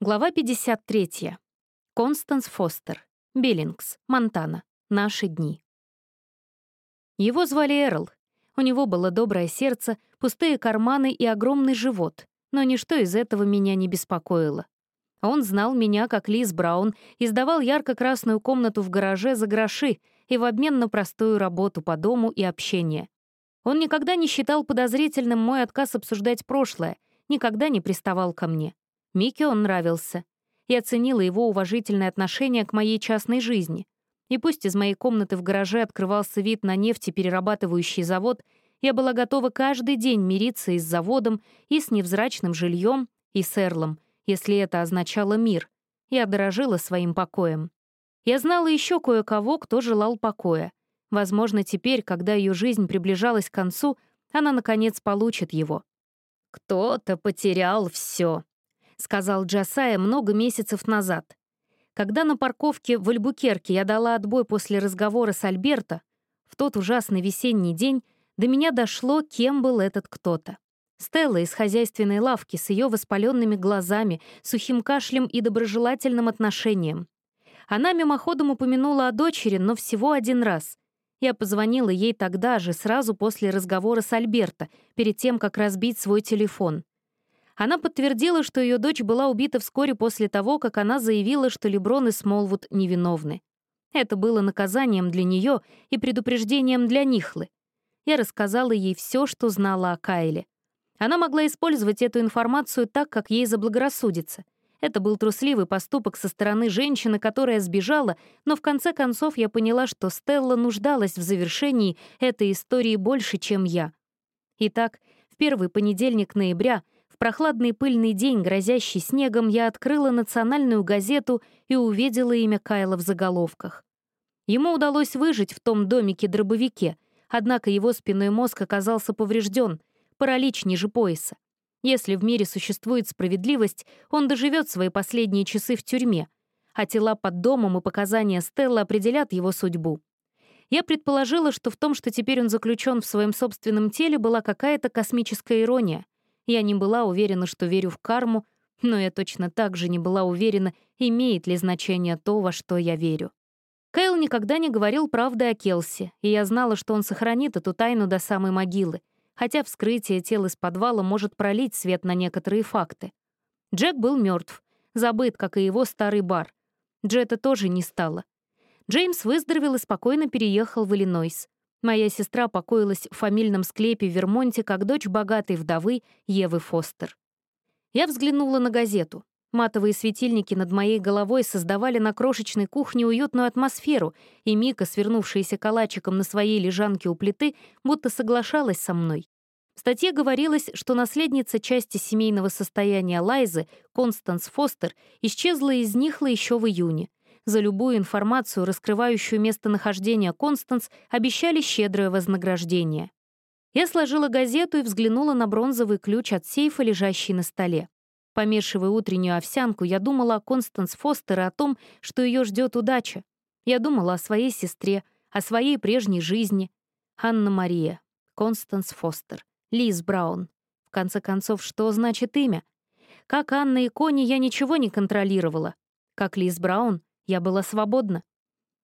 Глава 53. Констанс Фостер. Биллингс, Монтана. Наши дни. Его звали Эрл. У него было доброе сердце, пустые карманы и огромный живот, но ничто из этого меня не беспокоило. Он знал меня как Лиз Браун и сдавал ярко-красную комнату в гараже за гроши и в обмен на простую работу по дому и общение. Он никогда не считал подозрительным мой отказ обсуждать прошлое, никогда не приставал ко мне. Мике он нравился. Я ценила его уважительное отношение к моей частной жизни. И пусть из моей комнаты в гараже открывался вид на нефтеперерабатывающий завод, я была готова каждый день мириться и с заводом, и с невзрачным жильем, и с Эрлом, если это означало мир. Я дорожила своим покоем. Я знала еще кое-кого, кто желал покоя. Возможно, теперь, когда ее жизнь приближалась к концу, она, наконец, получит его. «Кто-то потерял все», — сказал Джасая много месяцев назад. Когда на парковке в Альбукерке я дала отбой после разговора с Альберто, в тот ужасный весенний день до меня дошло, кем был этот кто-то. Стелла из хозяйственной лавки с ее воспаленными глазами, сухим кашлем и доброжелательным отношением. Она мимоходом упомянула о дочери, но всего один раз. Я позвонила ей тогда же, сразу после разговора с Альберто, перед тем, как разбить свой телефон. Она подтвердила, что ее дочь была убита вскоре после того, как она заявила, что Леброн и Смолвуд невиновны. Это было наказанием для нее и предупреждением для Нихлы. Я рассказала ей все, что знала о Кайле. Она могла использовать эту информацию так, как ей заблагорассудится. Это был трусливый поступок со стороны женщины, которая сбежала, но в конце концов я поняла, что Стелла нуждалась в завершении этой истории больше, чем я. Итак, в первый понедельник ноября, прохладный пыльный день, грозящий снегом, я открыла национальную газету и увидела имя Кайла в заголовках. Ему удалось выжить в том домике-дробовике, однако его спинной мозг оказался поврежден, паралич ниже пояса. Если в мире существует справедливость, он доживет свои последние часы в тюрьме, а тела под домом и показания Стеллы определят его судьбу. Я предположила, что в том, что теперь он заключен в своем собственном теле, была какая-то космическая ирония. Я не была уверена, что верю в карму, но я точно так же не была уверена, имеет ли значение то, во что я верю. Кайл никогда не говорил правды о Келси, и я знала, что он сохранит эту тайну до самой могилы — хотя вскрытие тел из подвала может пролить свет на некоторые факты. Джек был мертв, забыт, как и его старый бар. Джета тоже не стало. Джеймс выздоровел и спокойно переехал в Иллинойс. Моя сестра покоилась в фамильном склепе в Вермонте как дочь богатой вдовы Евы Фостер. Я взглянула на газету. Матовые светильники над моей головой создавали на крошечной кухне уютную атмосферу, и Мика, свернувшаяся калачиком на своей лежанке у плиты, будто соглашалась со мной. В статье говорилось, что наследница части семейного состояния Лайзы, Констанс Фостер, исчезла из Нихла еще в июне. За любую информацию, раскрывающую местонахождение Констанс, обещали щедрое вознаграждение. Я сложила газету и взглянула на бронзовый ключ от сейфа, лежащий на столе. Помешивая утреннюю овсянку, я думала о Констанс Фостер и о том, что ее ждет удача. Я думала о своей сестре, о своей прежней жизни. Анна-Мария, Констанс Фостер, Лиз Браун. В конце концов, что значит имя? Как Анна и Кони я ничего не контролировала. Как Лиз Браун я была свободна.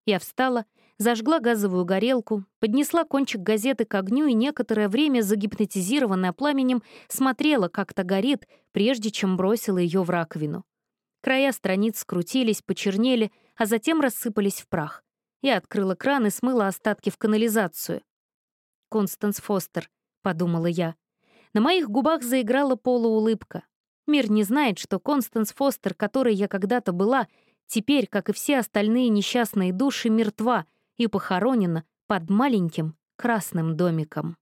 Я встала, зажгла газовую горелку, поднесла кончик газеты к огню и некоторое время, загипнотизированная пламенем, смотрела, как то горит, прежде чем бросила ее в раковину. Края страниц скрутились, почернели, а затем рассыпались в прах. Я открыла кран и смыла остатки в канализацию. «Констанс Фостер», — подумала я. На моих губах заиграла полуулыбка. Мир не знает, что Констанс Фостер, которой я когда-то была, теперь, как и все остальные несчастные души, мертва — и похоронена под маленьким красным домиком.